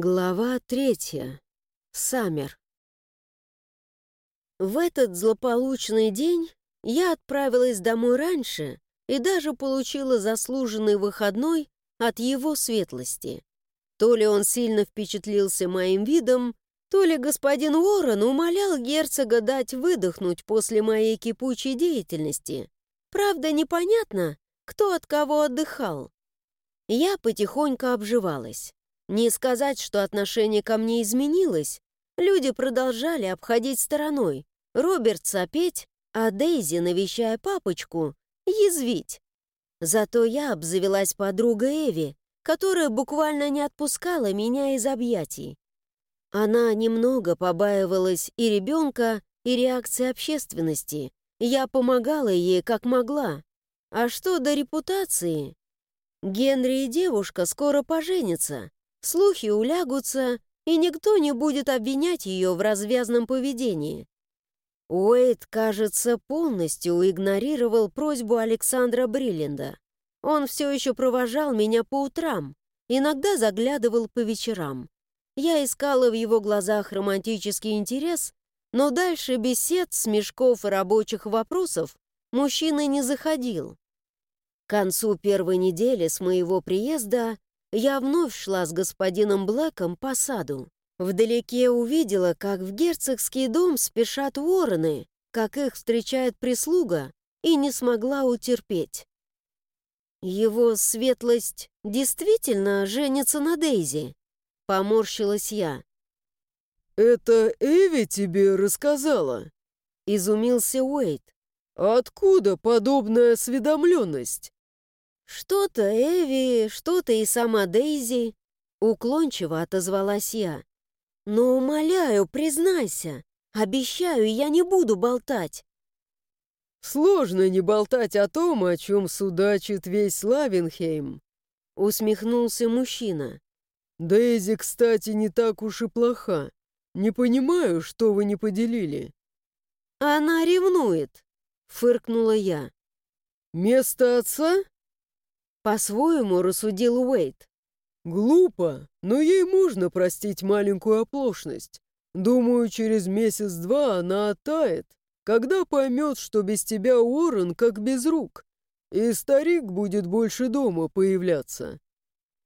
Глава третья. Саммер. В этот злополучный день я отправилась домой раньше и даже получила заслуженный выходной от его светлости. То ли он сильно впечатлился моим видом, то ли господин Уоррен умолял герцога дать выдохнуть после моей кипучей деятельности. Правда, непонятно, кто от кого отдыхал. Я потихоньку обживалась. Не сказать, что отношение ко мне изменилось. Люди продолжали обходить стороной. Роберт сопеть, а Дейзи, навещая папочку, язвить. Зато я обзавелась подругой Эви, которая буквально не отпускала меня из объятий. Она немного побаивалась и ребенка, и реакции общественности. Я помогала ей как могла. А что до репутации? Генри и девушка скоро поженятся. Слухи улягутся, и никто не будет обвинять ее в развязном поведении. Уэйд, кажется, полностью игнорировал просьбу Александра Бриллинда. Он все еще провожал меня по утрам, иногда заглядывал по вечерам. Я искала в его глазах романтический интерес, но дальше бесед, смешков и рабочих вопросов мужчина не заходил. К концу первой недели с моего приезда я вновь шла с господином Блэком по саду. Вдалеке увидела, как в герцогский дом спешат вороны, как их встречает прислуга, и не смогла утерпеть. «Его светлость действительно женится на Дейзи?» — поморщилась я. «Это Эви тебе рассказала?» — изумился Уэйт. «Откуда подобная осведомленность?» «Что-то Эви, что-то и сама Дейзи», — уклончиво отозвалась я. «Но умоляю, признайся. Обещаю, я не буду болтать». «Сложно не болтать о том, о чем судачит весь Лавенхейм», — усмехнулся мужчина. «Дейзи, кстати, не так уж и плоха. Не понимаю, что вы не поделили». «Она ревнует», — фыркнула я. «Место отца?» По-своему рассудил Уэйт. «Глупо, но ей можно простить маленькую оплошность. Думаю, через месяц-два она оттает, когда поймет, что без тебя Уоррен как без рук, и старик будет больше дома появляться».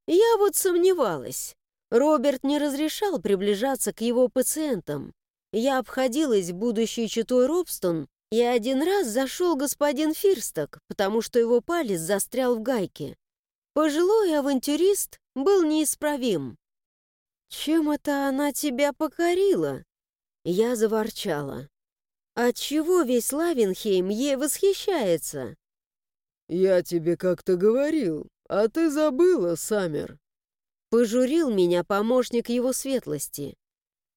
Я вот сомневалась. Роберт не разрешал приближаться к его пациентам. Я обходилась будущей читой Робстон и один раз зашел господин Фирсток, потому что его палец застрял в гайке. Пожилой авантюрист был неисправим. «Чем это она тебя покорила?» Я заворчала. «Отчего весь Лавенхейм ей восхищается?» «Я тебе как-то говорил, а ты забыла, Саммер». Пожурил меня помощник его светлости.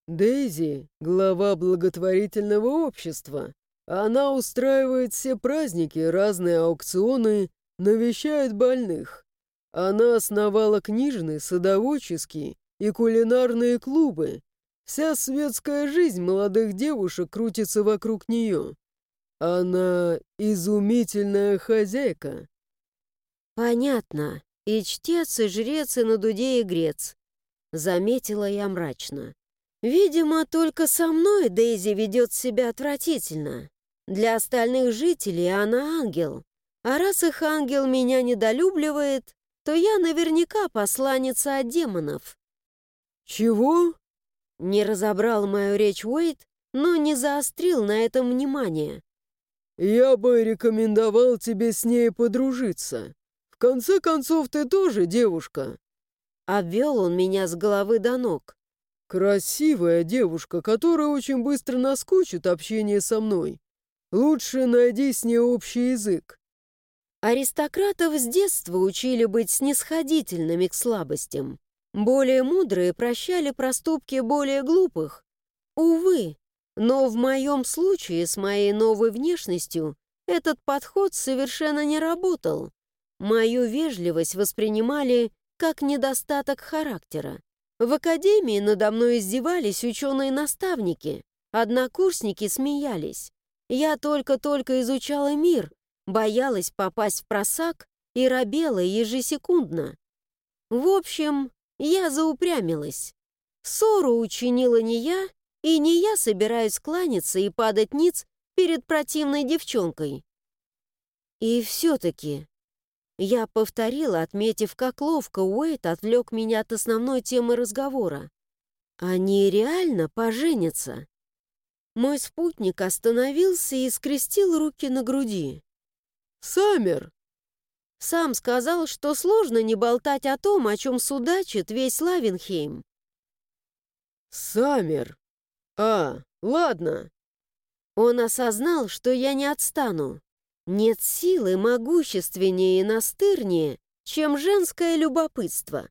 «Дейзи — глава благотворительного общества. Она устраивает все праздники, разные аукционы, навещает больных. Она основала книжные, садоводческие и кулинарные клубы. Вся светская жизнь молодых девушек крутится вокруг нее. Она изумительная хозяйка. Понятно. И чтец, и жрец, и на дуде, и грец. Заметила я мрачно. Видимо, только со мной Дейзи ведет себя отвратительно. Для остальных жителей она ангел. А раз их ангел меня недолюбливает, то я наверняка посланница от демонов. «Чего?» Не разобрал мою речь Уэйт, но не заострил на этом внимание. «Я бы рекомендовал тебе с ней подружиться. В конце концов, ты тоже девушка». Обвел он меня с головы до ног. «Красивая девушка, которая очень быстро наскучит общение со мной. Лучше найди с ней общий язык. Аристократов с детства учили быть снисходительными к слабостям. Более мудрые прощали проступки более глупых. Увы, но в моем случае с моей новой внешностью этот подход совершенно не работал. Мою вежливость воспринимали как недостаток характера. В академии надо мной издевались ученые-наставники, однокурсники смеялись. Я только-только изучала мир, боялась попасть в просак и робела ежесекундно. В общем, я заупрямилась. Ссору учинила не я, и не я собираюсь кланяться и падать ниц перед противной девчонкой. И все-таки я повторила, отметив, как ловко Уэйт отвлек меня от основной темы разговора. Они реально поженятся. Мой спутник остановился и скрестил руки на груди. «Саммер!» Сам сказал, что сложно не болтать о том, о чем судачит весь Лавенхейм. «Саммер! А, ладно!» Он осознал, что я не отстану. Нет силы могущественнее и настырнее, чем женское любопытство.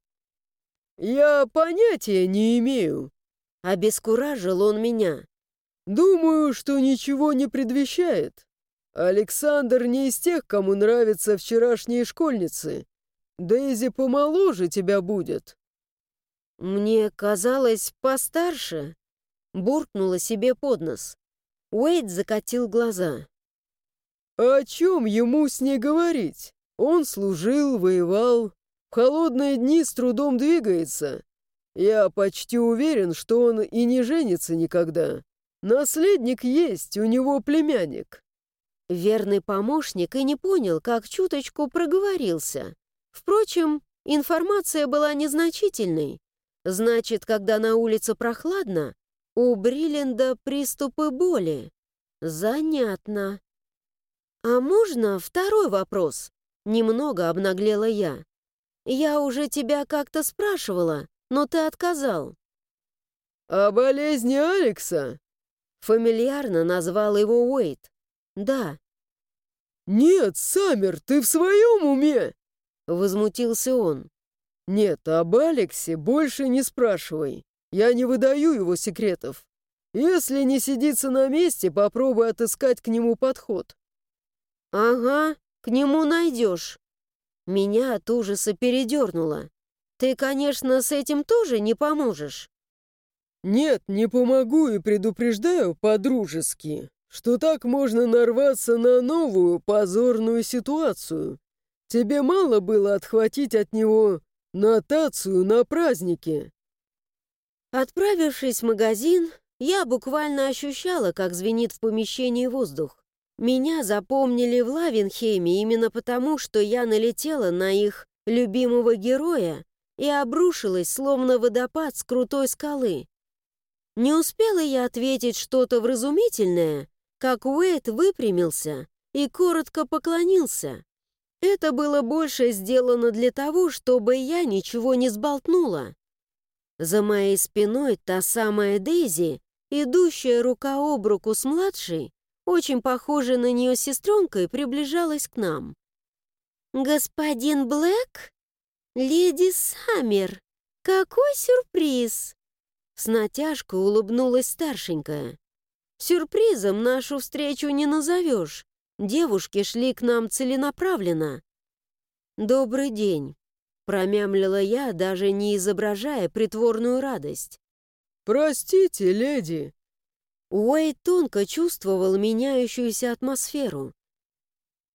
«Я понятия не имею», — обескуражил он меня. «Думаю, что ничего не предвещает. Александр не из тех, кому нравятся вчерашние школьницы. Дейзи помоложе тебя будет». «Мне казалось, постарше», — буркнула себе под нос. Уэйд закатил глаза. «О чем ему с ней говорить? Он служил, воевал, в холодные дни с трудом двигается. Я почти уверен, что он и не женится никогда. Наследник есть, у него племянник». Верный помощник и не понял, как чуточку проговорился. Впрочем, информация была незначительной. Значит, когда на улице прохладно, у Бриллинда приступы боли. Занятно. «А можно второй вопрос?» Немного обнаглела я. «Я уже тебя как-то спрашивала, но ты отказал». «О болезни Алекса?» Фамильярно назвал его Уэйт. «Да». «Нет, Саммер, ты в своем уме?» Возмутился он. «Нет, об Алексе больше не спрашивай. Я не выдаю его секретов. Если не сидится на месте, попробуй отыскать к нему подход. «Ага, к нему найдешь». Меня от ужаса передернуло. «Ты, конечно, с этим тоже не поможешь». «Нет, не помогу и предупреждаю по-дружески, что так можно нарваться на новую позорную ситуацию. Тебе мало было отхватить от него нотацию на празднике». Отправившись в магазин, я буквально ощущала, как звенит в помещении воздух. Меня запомнили в Лавенхейме именно потому, что я налетела на их любимого героя и обрушилась, словно водопад с крутой скалы. Не успела я ответить что-то вразумительное, как Уэйт выпрямился и коротко поклонился. Это было больше сделано для того, чтобы я ничего не сболтнула. За моей спиной та самая Дейзи, идущая рука об руку с младшей, очень похожая на нее сестренкой, приближалась к нам. «Господин Блэк? Леди Саммер, какой сюрприз!» С натяжкой улыбнулась старшенькая. «Сюрпризом нашу встречу не назовешь. Девушки шли к нам целенаправленно». «Добрый день», — промямлила я, даже не изображая притворную радость. «Простите, леди», Уэйд тонко чувствовал меняющуюся атмосферу.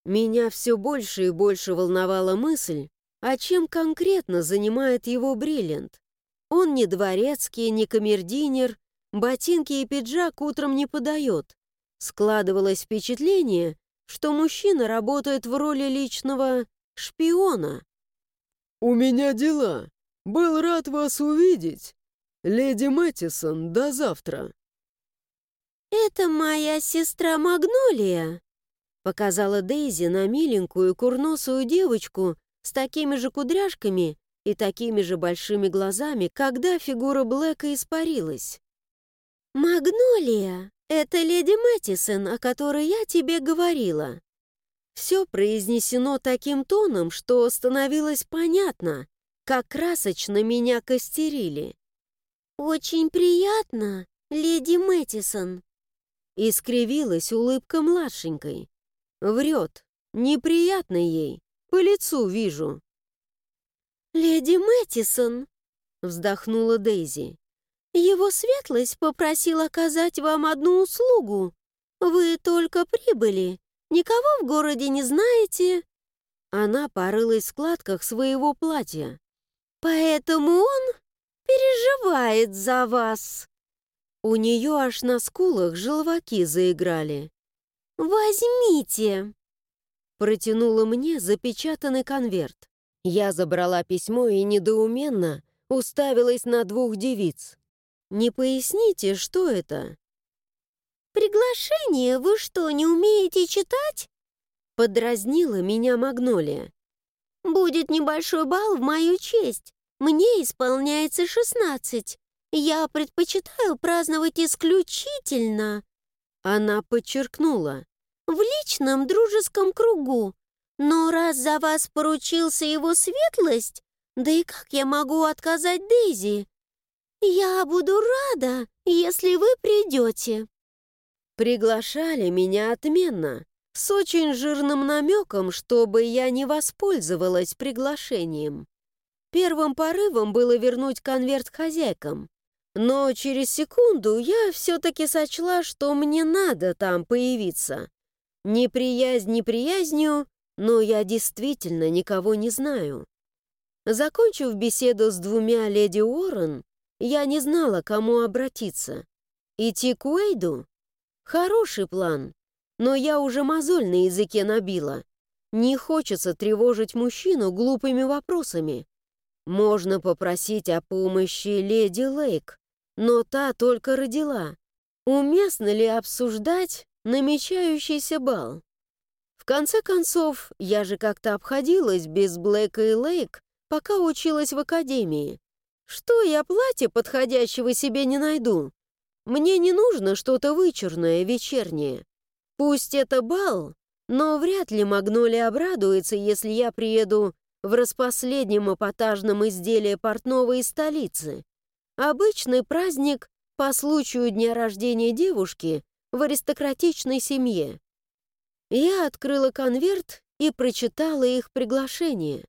Меня все больше и больше волновала мысль, а чем конкретно занимает его бриллиант. Он не дворецкий, не камердинер, ботинки и пиджак утром не подает. Складывалось впечатление, что мужчина работает в роли личного шпиона. «У меня дела. Был рад вас увидеть. Леди Мэттисон, до завтра». «Это моя сестра Магнолия», — показала Дейзи на миленькую курносую девочку с такими же кудряшками и такими же большими глазами, когда фигура Блэка испарилась. «Магнолия, это леди Мэттисон, о которой я тебе говорила». Все произнесено таким тоном, что становилось понятно, как красочно меня костерили. «Очень приятно, леди Мэттисон», Искривилась улыбка младшенькой. Врет. Неприятно ей. По лицу вижу. «Леди Мэттисон», — вздохнула Дейзи, «его светлость попросил оказать вам одну услугу. Вы только прибыли, никого в городе не знаете». Она порылась в складках своего платья. «Поэтому он переживает за вас». У нее аж на скулах желваки заиграли. «Возьмите!» Протянула мне запечатанный конверт. Я забрала письмо и недоуменно уставилась на двух девиц. «Не поясните, что это?» «Приглашение вы что, не умеете читать?» Подразнила меня Магнолия. «Будет небольшой бал в мою честь. Мне исполняется шестнадцать. Я предпочитаю праздновать исключительно...» Она подчеркнула. «В личном дружеском кругу. Но раз за вас поручился его светлость, да и как я могу отказать Дейзи? Я буду рада, если вы придете». Приглашали меня отменно, с очень жирным намеком, чтобы я не воспользовалась приглашением. Первым порывом было вернуть конверт хозяйкам, но через секунду я все-таки сочла, что мне надо там появиться. Неприязнь неприязнью, но я действительно никого не знаю. Закончив беседу с двумя леди Уоррен, я не знала, кому обратиться. Идти к Уэйду? Хороший план, но я уже мозоль на языке набила. Не хочется тревожить мужчину глупыми вопросами. Можно попросить о помощи леди Лейк, но та только родила. Уместно ли обсуждать намечающийся бал? В конце концов, я же как-то обходилась без Блэка и Лейк, пока училась в академии. Что я платье подходящего себе не найду? Мне не нужно что-то вычурное, вечернее. Пусть это бал, но вряд ли Магнолия обрадуется, если я приеду в распоследнем эпатажном изделии портного из столицы. Обычный праздник по случаю дня рождения девушки в аристократичной семье. Я открыла конверт и прочитала их приглашение.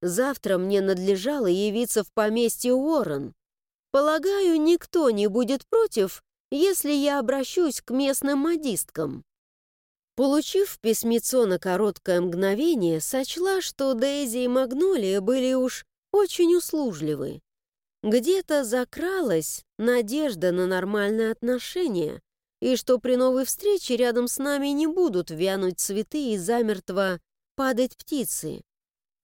Завтра мне надлежало явиться в поместье Уоррен, Полагаю, никто не будет против, если я обращусь к местным модисткам. Получив письмецо на короткое мгновение, сочла, что Дейзи и Магнолия были уж очень услужливы. Где-то закралась надежда на нормальные отношения, и что при новой встрече рядом с нами не будут вянуть цветы и замертво падать птицы.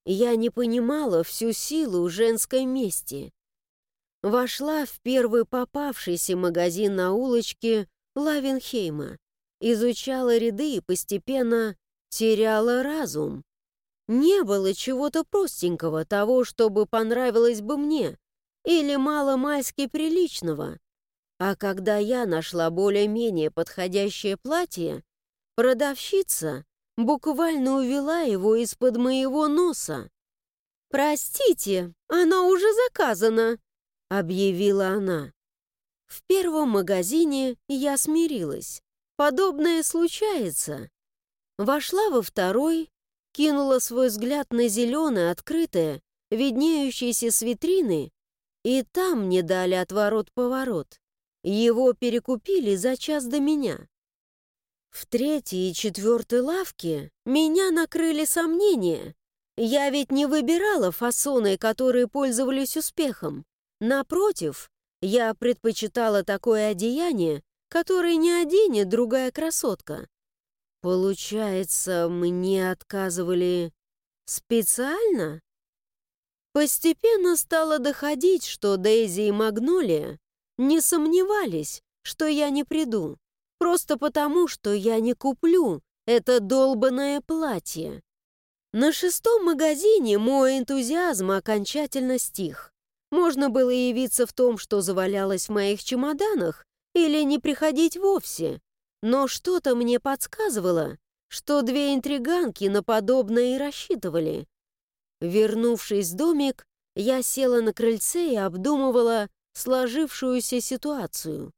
Я не понимала всю силу женской мести. Вошла в первый попавшийся магазин на улочке Лавенхейма, изучала ряды и постепенно теряла разум. Не было чего-то простенького, того, чтобы понравилось бы мне, или мало-мальски приличного. А когда я нашла более-менее подходящее платье, продавщица буквально увела его из-под моего носа. «Простите, оно уже заказано», объявила она. В первом магазине я смирилась. Подобное случается. Вошла во второй, кинула свой взгляд на зеленое, открытое, виднеющееся с витрины, и там мне дали отворот-поворот. Его перекупили за час до меня. В третьей и четвертой лавке меня накрыли сомнения. Я ведь не выбирала фасоны, которые пользовались успехом. Напротив, я предпочитала такое одеяние, которое не оденет другая красотка. Получается, мне отказывали специально? Постепенно стало доходить, что Дейзи и Магнолия не сомневались, что я не приду, просто потому, что я не куплю это долбанное платье. На шестом магазине мой энтузиазм окончательно стих. Можно было явиться в том, что завалялось в моих чемоданах, или не приходить вовсе. Но что-то мне подсказывало, что две интриганки на подобное и рассчитывали. Вернувшись в домик, я села на крыльце и обдумывала сложившуюся ситуацию.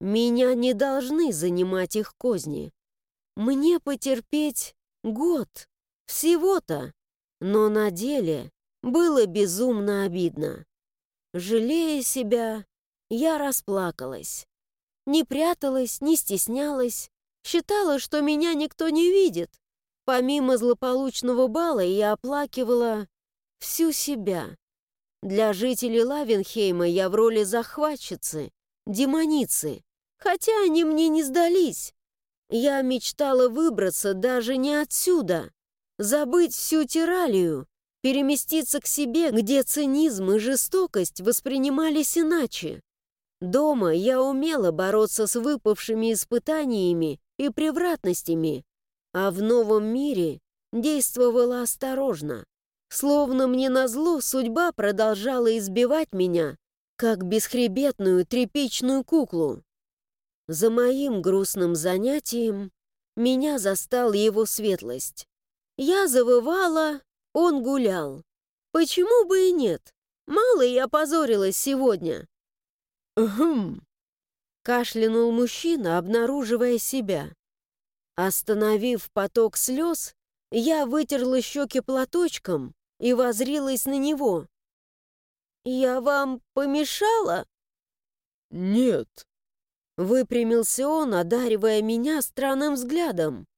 Меня не должны занимать их козни. Мне потерпеть год, всего-то, но на деле было безумно обидно. Жалея себя, я расплакалась. Не пряталась, не стеснялась, считала, что меня никто не видит. Помимо злополучного бала я оплакивала всю себя. Для жителей Лавенхейма я в роли захватчицы, демоницы, хотя они мне не сдались. Я мечтала выбраться даже не отсюда, забыть всю тиралию, переместиться к себе, где цинизм и жестокость воспринимались иначе. Дома я умела бороться с выпавшими испытаниями и превратностями, а в новом мире действовала осторожно. Словно мне назло, судьба продолжала избивать меня, как бесхребетную тряпичную куклу. За моим грустным занятием меня застал его светлость. Я завывала, он гулял. Почему бы и нет? Мало я позорилась сегодня. «Хм!» — кашлянул мужчина, обнаруживая себя. Остановив поток слез, я вытерла щеки платочком и возрилась на него. «Я вам помешала?» «Нет», — выпрямился он, одаривая меня странным взглядом.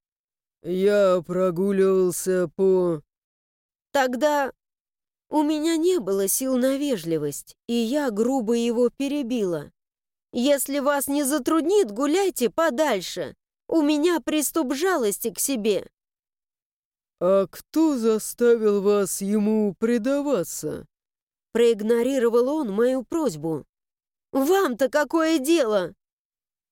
«Я прогуливался по...» «Тогда у меня не было сил на вежливость, и я грубо его перебила. Если вас не затруднит, гуляйте подальше. У меня приступ жалости к себе». «А кто заставил вас ему предаваться?» Проигнорировал он мою просьбу. «Вам-то какое дело?»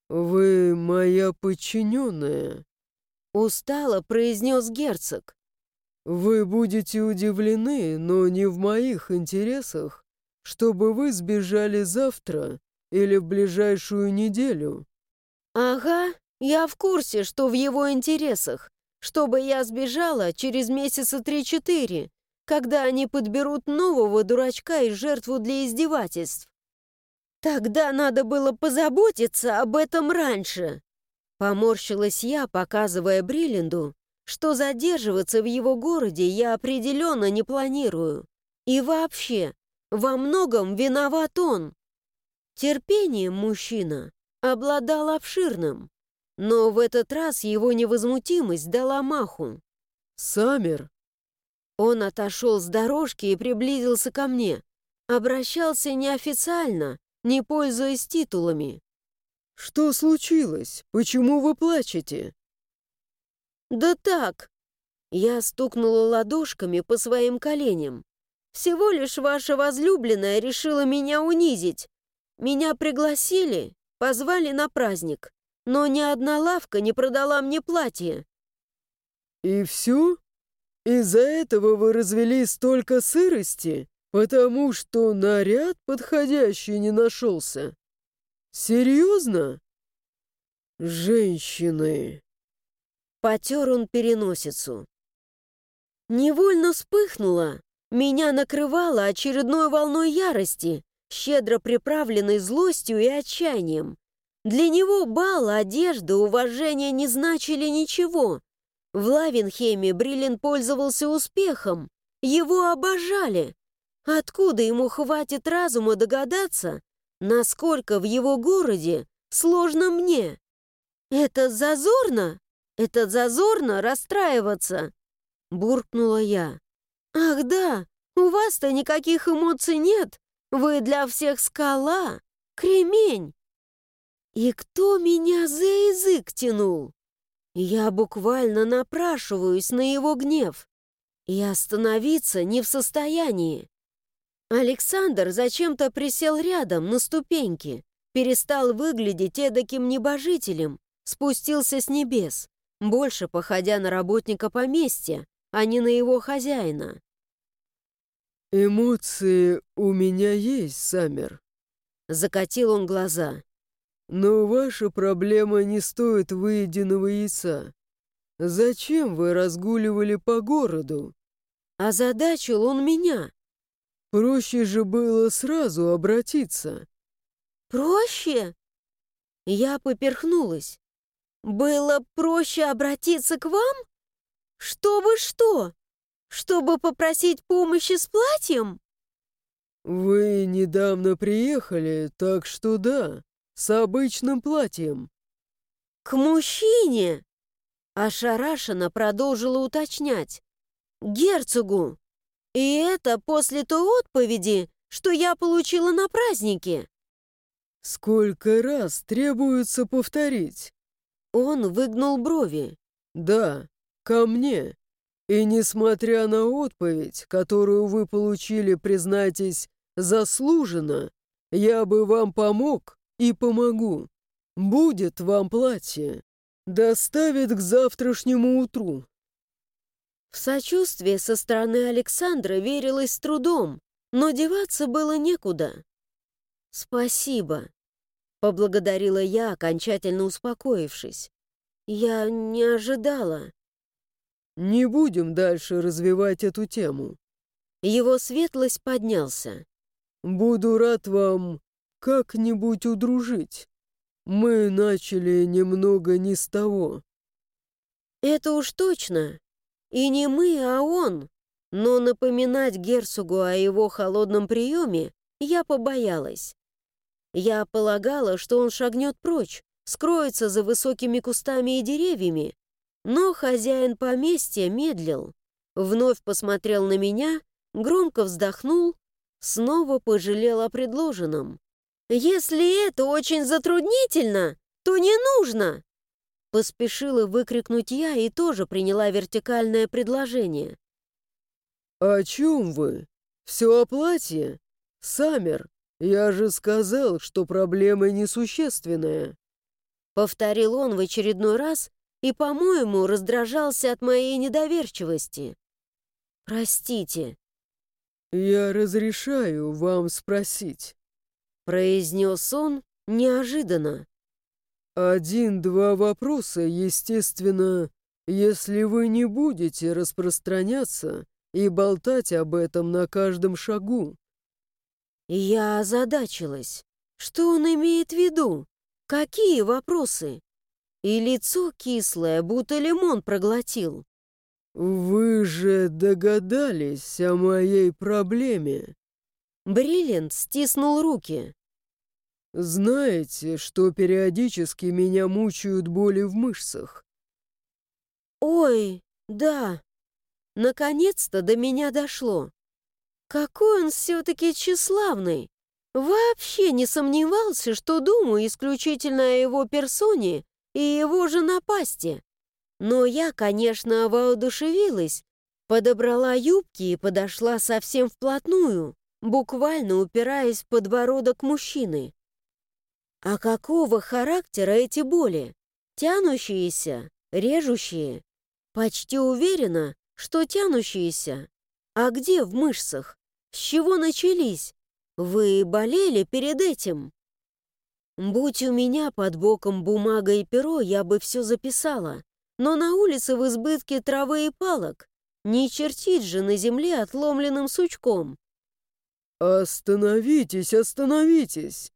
«Вы моя подчиненная», — устало произнес герцог. «Вы будете удивлены, но не в моих интересах, чтобы вы сбежали завтра или в ближайшую неделю». «Ага, я в курсе, что в его интересах чтобы я сбежала через месяца три-четыре, когда они подберут нового дурачка и жертву для издевательств. Тогда надо было позаботиться об этом раньше. Поморщилась я, показывая Бриллинду, что задерживаться в его городе я определенно не планирую. И вообще, во многом виноват он. Терпением мужчина обладал обширным. Но в этот раз его невозмутимость дала маху. «Саммер!» Он отошел с дорожки и приблизился ко мне. Обращался неофициально, не пользуясь титулами. «Что случилось? Почему вы плачете?» «Да так!» Я стукнула ладошками по своим коленям. «Всего лишь ваша возлюбленная решила меня унизить. Меня пригласили, позвали на праздник но ни одна лавка не продала мне платье». «И все? Из-за этого вы развели столько сырости, потому что наряд подходящий не нашелся? Серьезно? Женщины!» Потер он переносицу. Невольно вспыхнула. Меня накрывало очередной волной ярости, щедро приправленной злостью и отчаянием. Для него бал, одежда, уважение не значили ничего. В Лавенхеме Бриллин пользовался успехом. Его обожали. Откуда ему хватит разума догадаться, насколько в его городе сложно мне? Это зазорно? Это зазорно расстраиваться? Буркнула я. Ах да, у вас-то никаких эмоций нет. Вы для всех скала, кремень. И кто меня за язык тянул? Я буквально напрашиваюсь на его гнев и остановиться не в состоянии. Александр зачем-то присел рядом на ступеньки, перестал выглядеть эдаким небожителем, спустился с небес, больше походя на работника поместья, а не на его хозяина. «Эмоции у меня есть, Саммер», — закатил он глаза. Но ваша проблема не стоит выеденного яйца. Зачем вы разгуливали по городу? Озадачил он меня. Проще же было сразу обратиться. Проще? Я поперхнулась. Было проще обратиться к вам? Чтобы что? Чтобы попросить помощи с платьем? Вы недавно приехали, так что да с обычным платьем». «К мужчине!» Ошарашенно продолжила уточнять. «Герцогу! И это после той отповеди, что я получила на празднике?» «Сколько раз требуется повторить?» Он выгнул брови. «Да, ко мне. И несмотря на отповедь, которую вы получили, признайтесь, заслуженно, я бы вам помог и помогу. Будет вам платье. Доставит к завтрашнему утру». В сочувствие со стороны Александра верилось с трудом, но деваться было некуда. «Спасибо», — поблагодарила я, окончательно успокоившись. «Я не ожидала». «Не будем дальше развивать эту тему». Его светлость поднялся. «Буду рад вам как-нибудь удружить. Мы начали немного не с того». «Это уж точно. И не мы, а он. Но напоминать герцогу о его холодном приеме я побоялась. Я полагала, что он шагнет прочь, скроется за высокими кустами и деревьями, но хозяин поместья медлил, вновь посмотрел на меня, громко вздохнул, снова пожалел о предложенном. «Если это очень затруднительно, то не нужно!» Поспешила выкрикнуть я и тоже приняла вертикальное предложение. «О чем вы? Все о платье? Саммер, я же сказал, что проблема несущественная». Повторил он в очередной раз и, по-моему, раздражался от моей недоверчивости. «Простите». «Я разрешаю вам спросить», — произнес он неожиданно. «Один-два вопроса, естественно, если вы не будете распространяться и болтать об этом на каждом шагу». Я озадачилась. Что он имеет в виду? Какие вопросы? И лицо кислое, будто лимон проглотил. «Вы же догадались о моей проблеме?» Бриллиант стиснул руки. «Знаете, что периодически меня мучают боли в мышцах?» «Ой, да!» Наконец-то до меня дошло. Какой он все-таки тщеславный! Вообще не сомневался, что думаю исключительно о его персоне и его же напасти. Но я, конечно, воодушевилась, подобрала юбки и подошла совсем вплотную, буквально упираясь в подбородок мужчины. А какого характера эти боли? Тянущиеся, режущие? Почти уверена, что тянущиеся. А где в мышцах? С чего начались? Вы болели перед этим? Будь у меня под боком бумага и перо, я бы все записала. Но на улице в избытке травы и палок. Не чертить же на земле отломленным сучком. «Остановитесь, остановитесь!»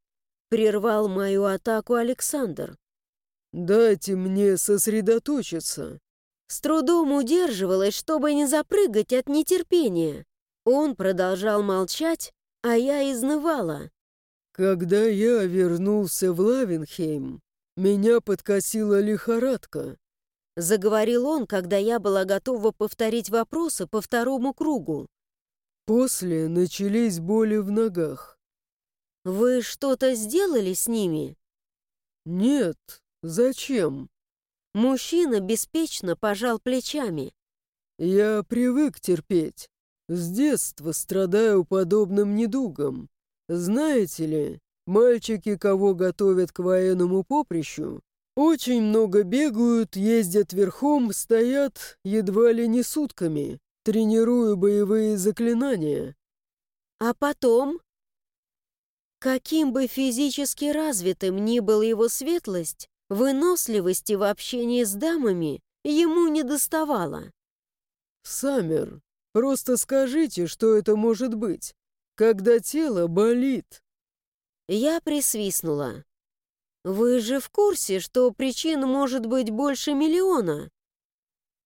Прервал мою атаку Александр. «Дайте мне сосредоточиться». С трудом удерживалась, чтобы не запрыгать от нетерпения. Он продолжал молчать, а я изнывала. «Когда я вернулся в Лавенхейм, меня подкосила лихорадка», заговорил он, когда я была готова повторить вопросы по второму кругу. «После начались боли в ногах». «Вы что-то сделали с ними?» «Нет, зачем?» Мужчина беспечно пожал плечами. «Я привык терпеть. С детства страдаю подобным недугом. Знаете ли, мальчики, кого готовят к военному поприщу, очень много бегают, ездят верхом, стоят едва ли не сутками, тренируя боевые заклинания». «А потом?» Каким бы физически развитым ни был его светлость, Выносливости в общении с дамами ему не доставало. «Саммер, просто скажите, что это может быть, когда тело болит». Я присвистнула. «Вы же в курсе, что причин может быть больше миллиона?»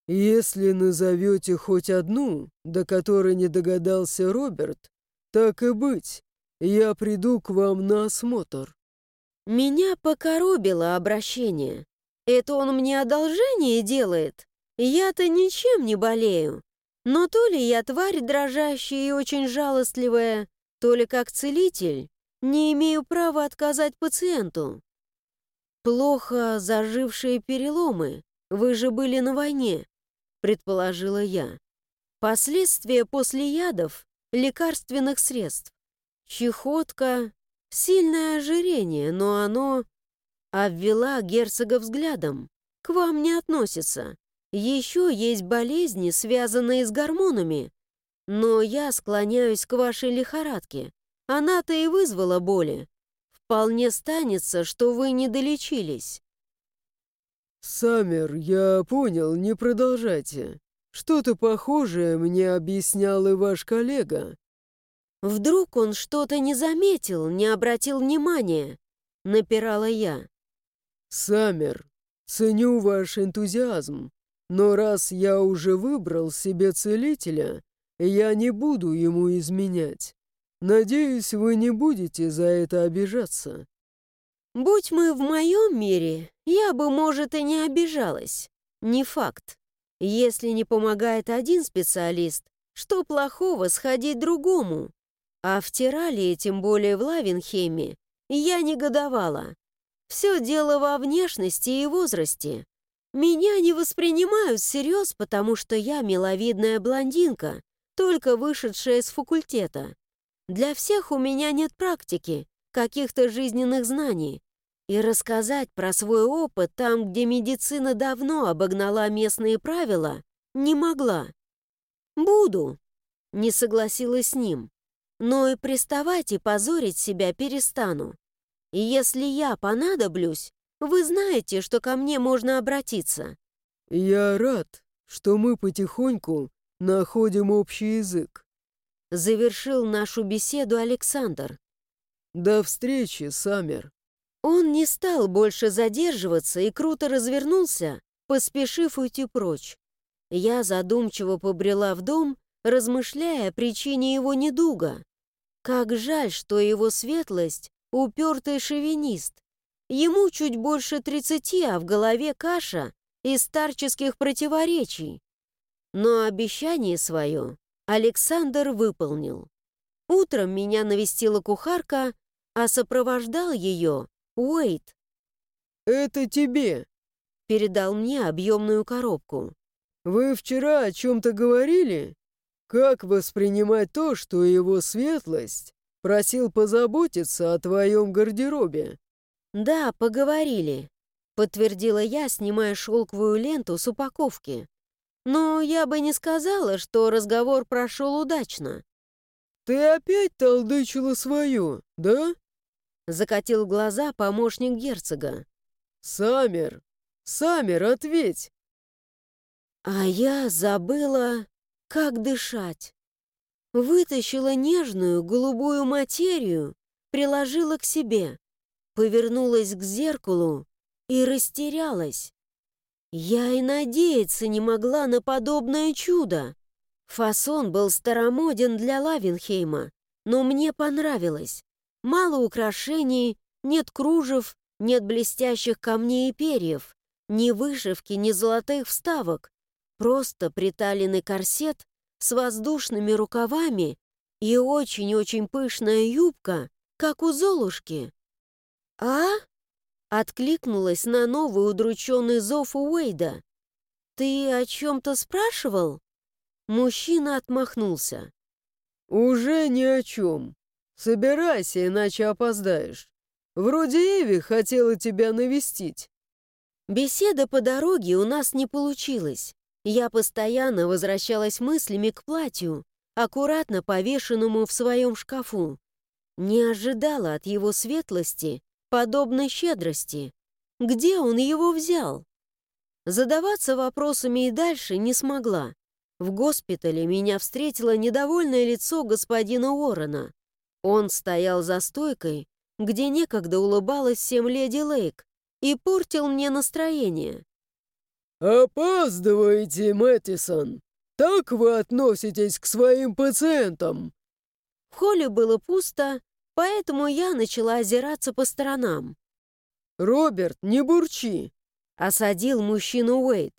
«Если назовете хоть одну, до которой не догадался Роберт, так и быть, я приду к вам на осмотр». Меня покоробило обращение. Это он мне одолжение делает? Я-то ничем не болею. Но то ли я тварь дрожащая и очень жалостливая, то ли как целитель не имею права отказать пациенту. Плохо зажившие переломы, вы же были на войне, предположила я. Последствия после ядов, лекарственных средств. Чехотка, сильное ожирение, но оно... Обвела герцога взглядом. К вам не относится. Еще есть болезни, связанные с гормонами. Но я склоняюсь к вашей лихорадке. Она-то и вызвала боли. Вполне станется, что вы не долечились. «Саммер, я понял, не продолжайте. Что-то похожее мне объяснял и ваш коллега». Вдруг он что-то не заметил, не обратил внимания. Напирала я. «Саммер, ценю ваш энтузиазм, но раз я уже выбрал себе целителя, я не буду ему изменять. Надеюсь, вы не будете за это обижаться». «Будь мы в моем мире, я бы, может, и не обижалась. Не факт. Если не помогает один специалист, что плохого сходить другому? А в Тиралии, тем более в Лавенхеме, я негодовала. Все дело во внешности и возрасте. Меня не воспринимают всерьез, потому что я миловидная блондинка, только вышедшая из факультета. Для всех у меня нет практики, каких-то жизненных знаний. И рассказать про свой опыт там, где медицина давно обогнала местные правила, не могла. «Буду», — не согласилась с ним. «Но и приставать и позорить себя перестану. И если я понадоблюсь, вы знаете, что ко мне можно обратиться». «Я рад, что мы потихоньку находим общий язык», — завершил нашу беседу Александр. «До встречи, Саммер». Он не стал больше задерживаться и круто развернулся, поспешив уйти прочь. Я задумчиво побрела в дом, размышляя о причине его недуга. Как жаль, что его светлость — упертый шовинист. Ему чуть больше тридцати, а в голове каша из старческих противоречий. Но обещание свое Александр выполнил. Утром меня навестила кухарка, а сопровождал ее Уэйт. «Это тебе», — передал мне объемную коробку. «Вы вчера о чем-то говорили? Как воспринимать то, что его светлость просил позаботиться о твоем гардеробе?» «Да, поговорили», — подтвердила я, снимая шелковую ленту с упаковки. Но я бы не сказала, что разговор прошел удачно. «Ты опять толдычила свое, да?» Закатил глаза помощник герцога. «Саммер! Саммер, ответь!» А я забыла, как дышать. Вытащила нежную голубую материю, приложила к себе, повернулась к зеркалу и растерялась. Я и надеяться не могла на подобное чудо. Фасон был старомоден для Лавенхейма, но мне понравилось. Мало украшений, нет кружев, нет блестящих камней и перьев, ни вышивки, ни золотых вставок. Просто приталенный корсет с воздушными рукавами и очень-очень пышная юбка, как у Золушки. «А?» Откликнулась на новый удрученный зов Уэйда. «Ты о чем-то спрашивал?» Мужчина отмахнулся. «Уже ни о чем. Собирайся, иначе опоздаешь. Вроде Эви хотела тебя навестить». Беседа по дороге у нас не получилась. Я постоянно возвращалась мыслями к платью, аккуратно повешенному в своем шкафу. Не ожидала от его светлости подобной щедрости? Где он его взял? Задаваться вопросами и дальше не смогла. В госпитале меня встретило недовольное лицо господина Уоррена. Он стоял за стойкой, где некогда улыбалась всем леди Лейк, и портил мне настроение. «Опаздываете, Мэттисон! Так вы относитесь к своим пациентам!» В холле было пусто, Поэтому я начала озираться по сторонам. «Роберт, не бурчи!» — осадил мужчину Уэйт.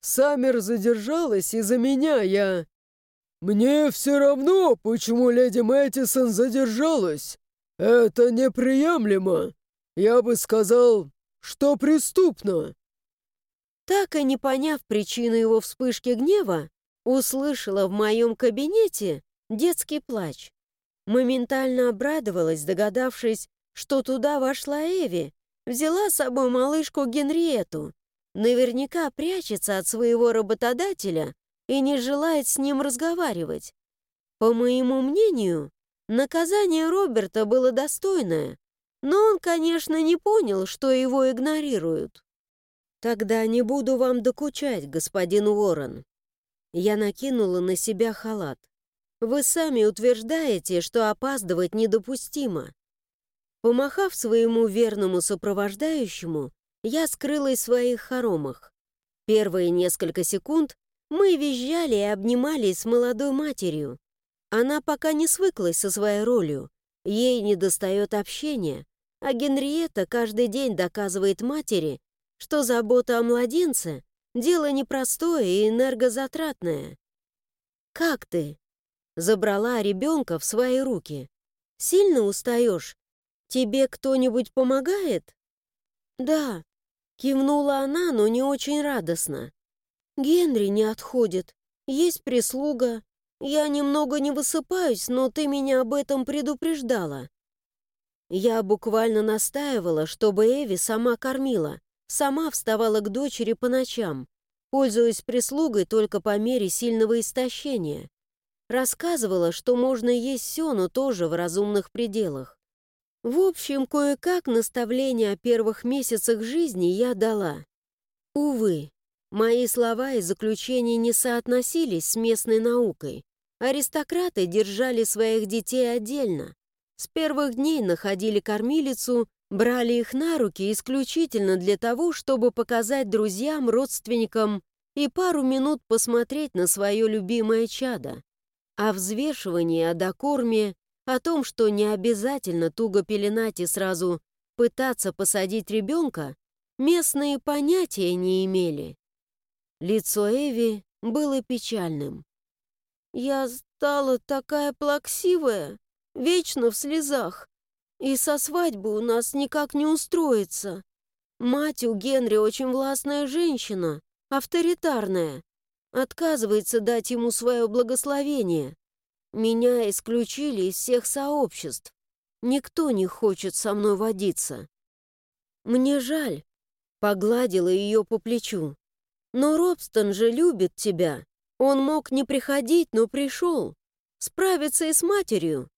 «Саммер задержалась из-за меня, я...» «Мне все равно, почему леди Мэттисон задержалась. Это неприемлемо. Я бы сказал, что преступно». Так и не поняв причину его вспышки гнева, услышала в моем кабинете детский плач. Моментально обрадовалась, догадавшись, что туда вошла Эви, взяла с собой малышку Генриету. Наверняка прячется от своего работодателя и не желает с ним разговаривать. По моему мнению, наказание Роберта было достойное, но он, конечно, не понял, что его игнорируют. «Тогда не буду вам докучать, господин Уоррен». Я накинула на себя халат. «Вы сами утверждаете, что опаздывать недопустимо». Помахав своему верному сопровождающему, я скрылась в своих хоромах. Первые несколько секунд мы визжали и обнимались с молодой матерью. Она пока не свыклась со своей ролью, ей недостает общения, а Генриетта каждый день доказывает матери, что забота о младенце — дело непростое и энергозатратное. «Как ты?» — забрала ребенка в свои руки. «Сильно устаешь? Тебе кто-нибудь помогает?» «Да», — кивнула она, но не очень радостно. «Генри не отходит. Есть прислуга. Я немного не высыпаюсь, но ты меня об этом предупреждала». Я буквально настаивала, чтобы Эви сама кормила, Сама вставала к дочери по ночам, пользуясь прислугой только по мере сильного истощения. Рассказывала, что можно есть все, но тоже в разумных пределах. В общем, кое-как наставления о первых месяцах жизни я дала. Увы, мои слова и заключения не соотносились с местной наукой. Аристократы держали своих детей отдельно. С первых дней находили кормилицу Брали их на руки исключительно для того, чтобы показать друзьям, родственникам и пару минут посмотреть на свое любимое чадо. О взвешивании, о докорме, о том, что не обязательно туго пеленать и сразу пытаться посадить ребенка, местные понятия не имели. Лицо Эви было печальным. «Я стала такая плаксивая, вечно в слезах. И со свадьбы у нас никак не устроится. Мать у Генри очень властная женщина, авторитарная. Отказывается дать ему свое благословение. Меня исключили из всех сообществ. Никто не хочет со мной водиться. Мне жаль. Погладила ее по плечу. Но Робстон же любит тебя. Он мог не приходить, но пришел. Справиться и с матерью.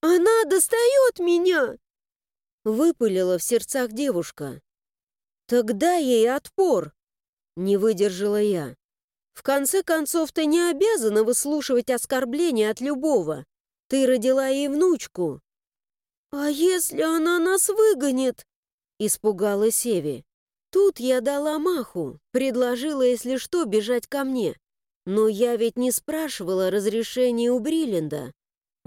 «Она достает меня!» Выпылила в сердцах девушка. «Тогда ей отпор!» Не выдержала я. «В конце концов, ты не обязана выслушивать оскорбления от любого. Ты родила ей внучку». «А если она нас выгонит?» Испугалась Эви. Тут я дала маху, предложила, если что, бежать ко мне. Но я ведь не спрашивала разрешения у Бриллинда.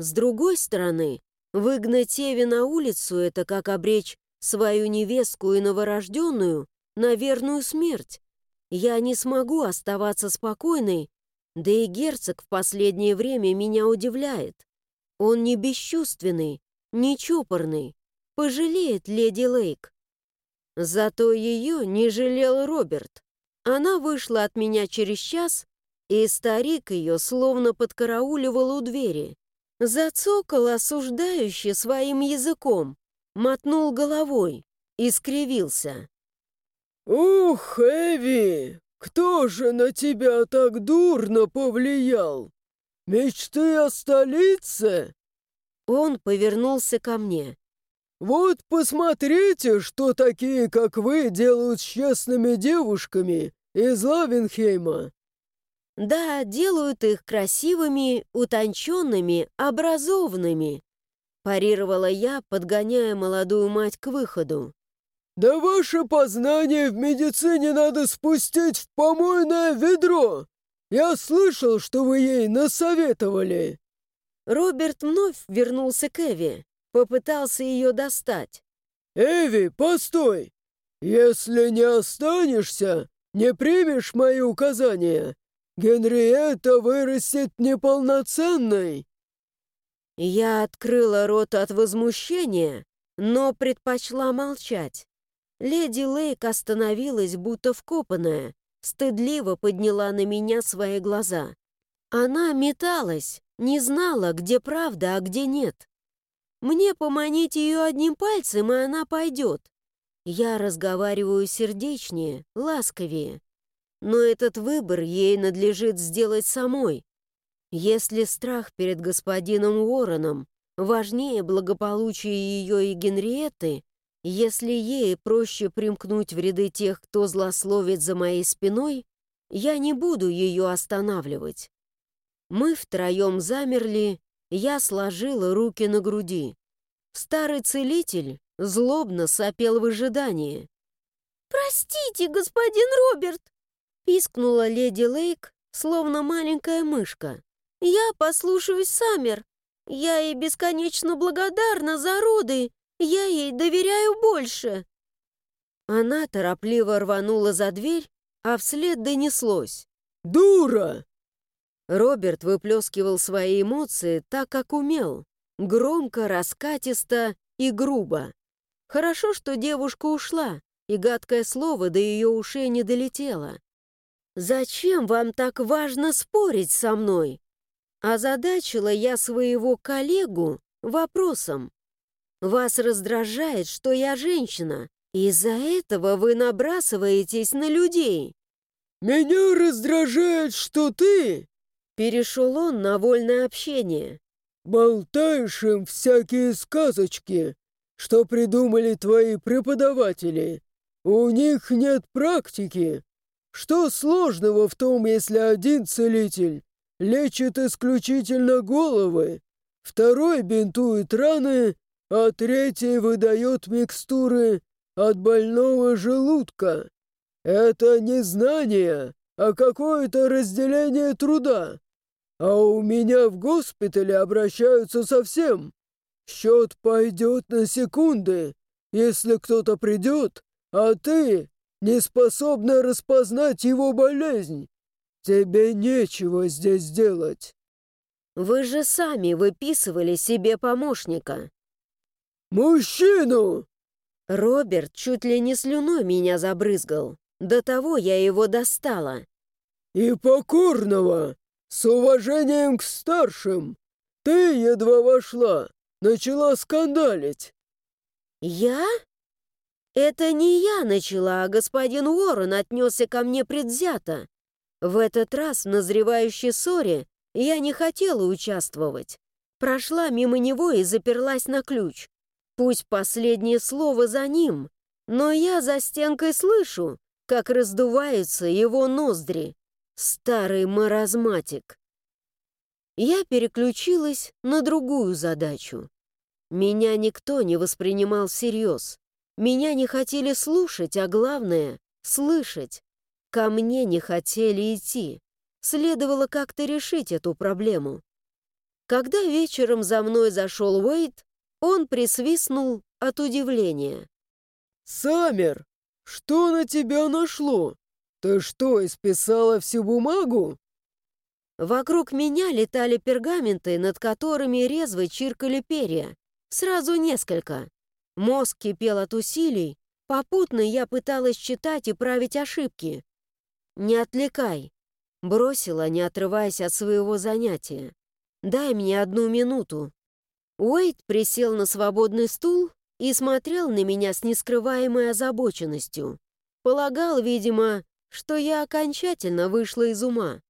С другой стороны, выгнать Эви на улицу — это как обречь свою невестку и новорожденную на верную смерть. Я не смогу оставаться спокойной, да и герцог в последнее время меня удивляет. Он не бесчувственный, не чопорный, пожалеет леди Лейк. Зато ее не жалел Роберт. Она вышла от меня через час, и старик ее словно подкарауливал у двери. Зацокал осуждающе своим языком, мотнул головой и скривился. «Ух, Эви, кто же на тебя так дурно повлиял? Мечты о столице?» Он повернулся ко мне. «Вот посмотрите, что такие, как вы, делают с честными девушками из Лавенхейма. Да, делают их красивыми, утонченными, образованными. Парировала я, подгоняя молодую мать к выходу. «Да ваше познание в медицине надо спустить в помойное ведро! Я слышал, что вы ей насоветовали!» Роберт вновь вернулся к Эви, попытался ее достать. «Эви, постой! Если не останешься, не примешь мои указания, Генриетта вырастет неполноценной!» Я открыла рот от возмущения, но предпочла молчать. Леди Лейк остановилась, будто вкопанная, стыдливо подняла на меня свои глаза. Она металась, не знала, где правда, а где нет. Мне поманить ее одним пальцем, и она пойдет. Я разговариваю сердечнее, ласковее. Но этот выбор ей надлежит сделать самой. Если страх перед господином Уорреном важнее благополучия ее и Генриетты, если ей проще примкнуть в ряды тех, кто злословит за моей спиной, я не буду ее останавливать. Мы втроем замерли, я сложила руки на груди. Старый целитель злобно сопел в ожидании. «Простите, господин Роберт!» Пискнула леди Лейк, словно маленькая мышка. «Я послушаюсь Саммер. Я ей бесконечно благодарна за роды. Я ей доверяю больше». Она торопливо рванула за дверь, а вслед донеслось. «Дура!» Роберт выплескивал свои эмоции так, как умел. Громко, раскатисто и грубо. Хорошо, что девушка ушла, и гадкое слово до ее ушей не долетело. «Зачем вам так важно спорить со мной?» Озадачила я своего коллегу вопросом. «Вас раздражает, что я женщина, из-за этого вы набрасываетесь на людей». «Меня раздражает, что ты Перешел он на вольное общение. «Болтаешь им всякие сказочки, что придумали твои преподаватели. У них нет практики. Что сложного в том, если один целитель лечит исключительно головы, второй бинтует раны, а третий выдает микстуры от больного желудка? Это не знание, а какое-то разделение труда. А у меня в госпитале обращаются совсем. Счет пойдет на секунды, если кто-то придет, а ты не способна распознать его болезнь. Тебе нечего здесь делать. Вы же сами выписывали себе помощника. Мужчину! Роберт чуть ли не слюной меня забрызгал. До того я его достала. И покорного, «С уважением к старшим! Ты едва вошла, начала скандалить!» «Я? Это не я начала, а господин Уоррен отнесся ко мне предвзято. В этот раз в назревающей ссоре я не хотела участвовать. Прошла мимо него и заперлась на ключ. Пусть последнее слово за ним, но я за стенкой слышу, как раздуваются его ноздри. Старый маразматик. Я переключилась на другую задачу. Меня никто не воспринимал всерьез. Меня не хотели слушать, а главное — слышать. Ко мне не хотели идти. Следовало как-то решить эту проблему. Когда вечером за мной зашел Уэйт, он присвистнул от удивления. «Саммер, что на тебя нашло?» «Ты что, исписала всю бумагу?» Вокруг меня летали пергаменты, над которыми резво чиркали перья. Сразу несколько. Мозг кипел от усилий. Попутно я пыталась читать и править ошибки. «Не отвлекай», — бросила, не отрываясь от своего занятия. «Дай мне одну минуту». Уэйт присел на свободный стул и смотрел на меня с нескрываемой озабоченностью. Полагал, видимо, что я окончательно вышла из ума.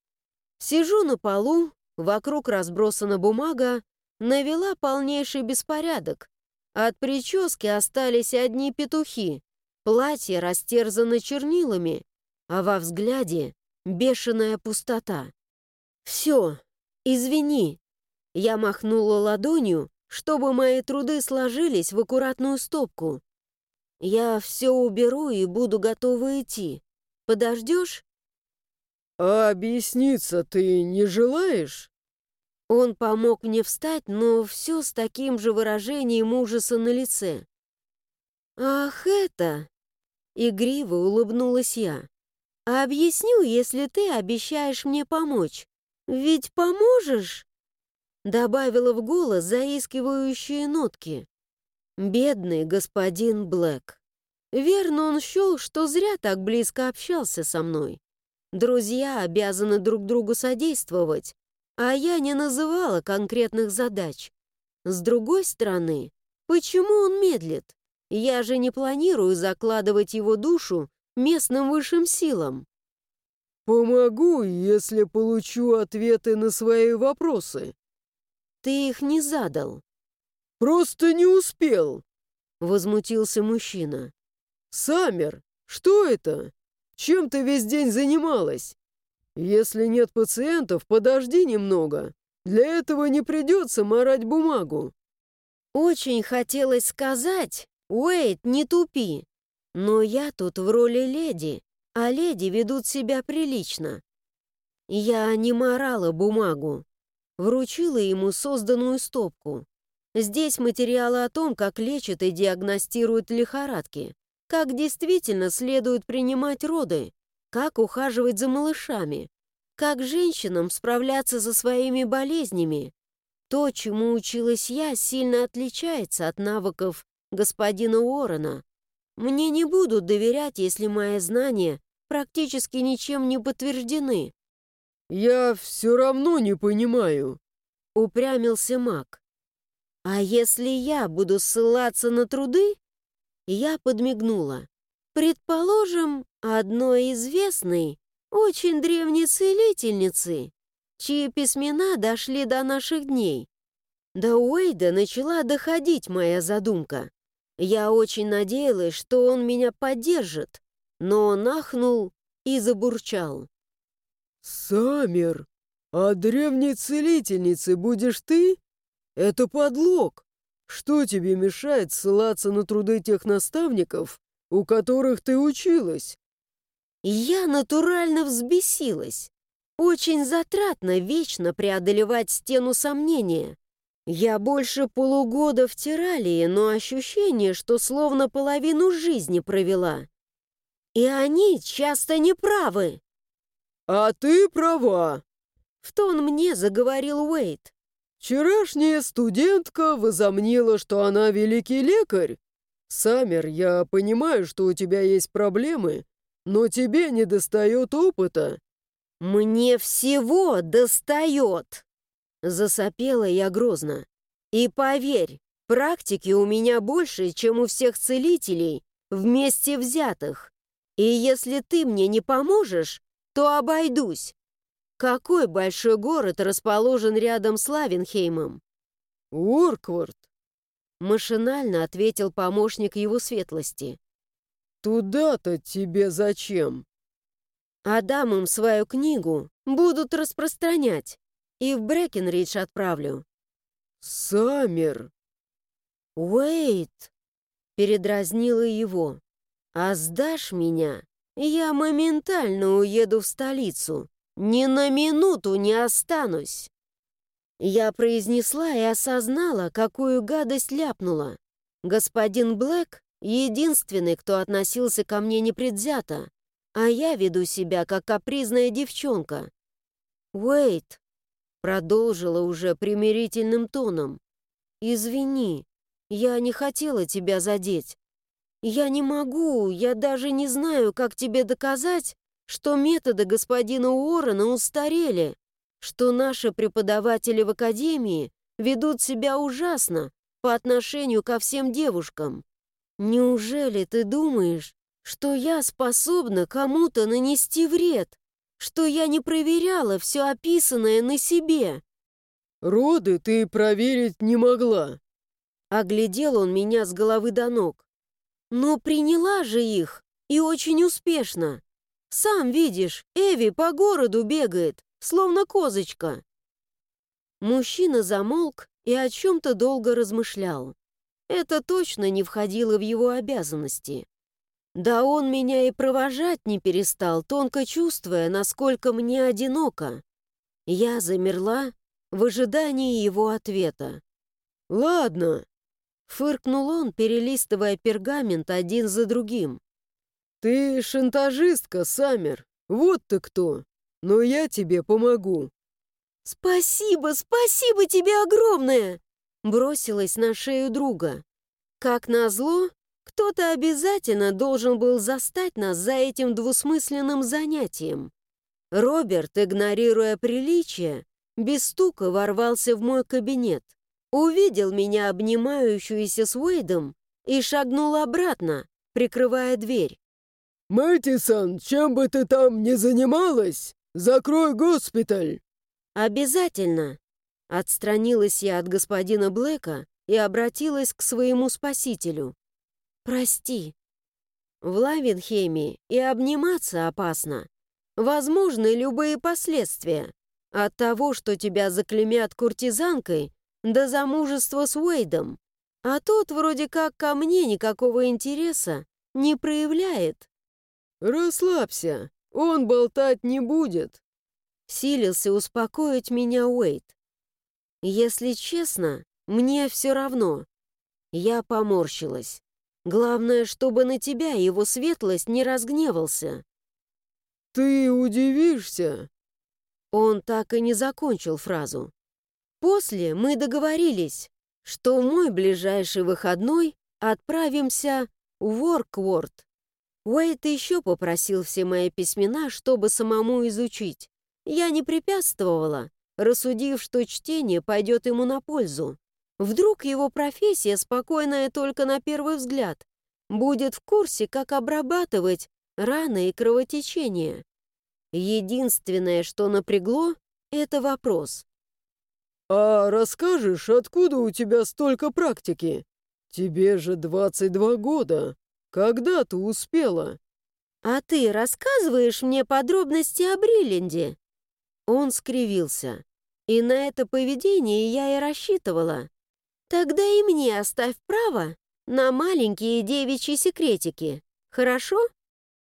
Сижу на полу, вокруг разбросана бумага, навела полнейший беспорядок. От прически остались одни петухи, платье растерзано чернилами, а во взгляде бешеная пустота. «Все, извини». Я махнула ладонью, чтобы мои труды сложились в аккуратную стопку. Я все уберу и буду готова идти. Подождешь?» «А объясниться ты не желаешь?» Он помог мне встать, но все с таким же выражением ужаса на лице. «Ах, это!» — игриво улыбнулась я. объясню, если ты обещаешь мне помочь. Ведь поможешь?» Добавила в голос заискивающие нотки. «Бедный господин Блэк. Верно он счел, что зря так близко общался со мной. Друзья обязаны друг другу содействовать, а я не называла конкретных задач. С другой стороны, почему он медлит? Я же не планирую закладывать его душу местным высшим силам. «Помогу, если получу ответы на свои вопросы». «Ты их не задал». «Просто не успел», — возмутился мужчина. «Саммер, что это? Чем ты весь день занималась? Если нет пациентов, подожди немного. Для этого не придется морать бумагу». Очень хотелось сказать, «Уэйт, не тупи!» Но я тут в роли леди, а леди ведут себя прилично. Я не морала бумагу, вручила ему созданную стопку. Здесь материалы о том, как лечат и диагностируют лихорадки, как действительно следует принимать роды, как ухаживать за малышами, как женщинам справляться со своими болезнями. То, чему училась я, сильно отличается от навыков господина Уоррена. Мне не будут доверять, если мои знания практически ничем не подтверждены. «Я все равно не понимаю», — упрямился маг. «А если я буду ссылаться на труды?» Я подмигнула. «Предположим, одной известной, очень древней целительницы, чьи письмена дошли до наших дней. До Уэйда начала доходить моя задумка. Я очень надеялась, что он меня поддержит, но он ахнул и забурчал. «Самер, а древней целительницей будешь ты? Это подлог. Что тебе мешает ссылаться на труды тех наставников, у которых ты училась?» Я натурально взбесилась. Очень затратно вечно преодолевать стену сомнения. Я больше полугода в Тиралии, но ощущение, что словно половину жизни провела. И они часто неправы. «А ты права», — в тон мне заговорил Уэйт. «Вчерашняя студентка возомнила, что она великий лекарь. Самер, я понимаю, что у тебя есть проблемы, но тебе не достает опыта». «Мне всего достает!» Засопела я грозно. «И поверь, практики у меня больше, чем у всех целителей, вместе взятых. И если ты мне не поможешь, то обойдусь. Какой большой город расположен рядом с Лавенхеймом?» «Уорквард», — машинально ответил помощник его светлости. «Туда-то тебе зачем?» «Отдам им свою книгу, будут распространять, и в Брэкенридж отправлю». «Саммер!» «Уэйт!» — передразнила его. «А сдашь меня, я моментально уеду в столицу, ни на минуту не останусь». Я произнесла и осознала, какую гадость ляпнула. Господин Блэк Единственный, кто относился ко мне непредвзято, а я веду себя как капризная девчонка. «Уэйт», — продолжила уже примирительным тоном, «извини, я не хотела тебя задеть. Я не могу, я даже не знаю, как тебе доказать, что методы господина Уоррена устарели, что наши преподаватели в академии ведут себя ужасно по отношению ко всем девушкам. Неужели ты думаешь, что я способна кому-то нанести вред? Что я не проверяла все описанное на себе?» «Роды ты проверить не могла». Оглядел он меня с головы до ног. «Но приняла же их, и очень успешно. Сам видишь, Эви по городу бегает, словно козочка». Мужчина замолк и о чем-то долго размышлял. Это точно не входило в его обязанности. Да он меня и провожать не перестал, тонко чувствуя, насколько мне одиноко. Я замерла в ожидании его ответа. «Ладно», — фыркнул он, перелистывая пергамент один за другим. «Ты шантажистка, Саммер, Вот ты кто! Но я тебе помогу!» «Спасибо, спасибо тебе огромное!» Бросилась на шею друга. Как назло, кто-то обязательно должен был застать нас за этим двусмысленным занятием. Роберт, игнорируя приличие, без стука ворвался в мой кабинет, увидел меня обнимающуюся с Уэйдом и шагнул обратно, прикрывая дверь. «Мэтисон, чем бы ты там ни занималась, закрой госпиталь!» «Обязательно!» Отстранилась я от господина Блэка и обратилась к своему спасителю. «Прости. В Лавенхеме и обниматься опасно. Возможны любые последствия. От того, что тебя заклемят куртизанкой, до замужества с Уэйдом. А тот вроде как ко мне никакого интереса не проявляет. «Расслабься, он болтать не будет», — силился успокоить меня Уэйд. «Если честно, мне все равно». Я поморщилась. Главное, чтобы на тебя его светлость не разгневался. «Ты удивишься?» Он так и не закончил фразу. После мы договорились, что в мой ближайший выходной отправимся в Воркворд. Уэйт еще попросил все мои письмена, чтобы самому изучить. Я не препятствовала, рассудив, что чтение пойдет ему на пользу. Вдруг его профессия, спокойная только на первый взгляд, будет в курсе, как обрабатывать раны и кровотечения. Единственное, что напрягло, это вопрос. «А расскажешь, откуда у тебя столько практики? Тебе же 22 года. Когда ты успела?» «А ты рассказываешь мне подробности о Бриллинде?» Он скривился. И на это поведение я и рассчитывала. «Тогда и мне оставь право на маленькие девичьи секретики, хорошо?»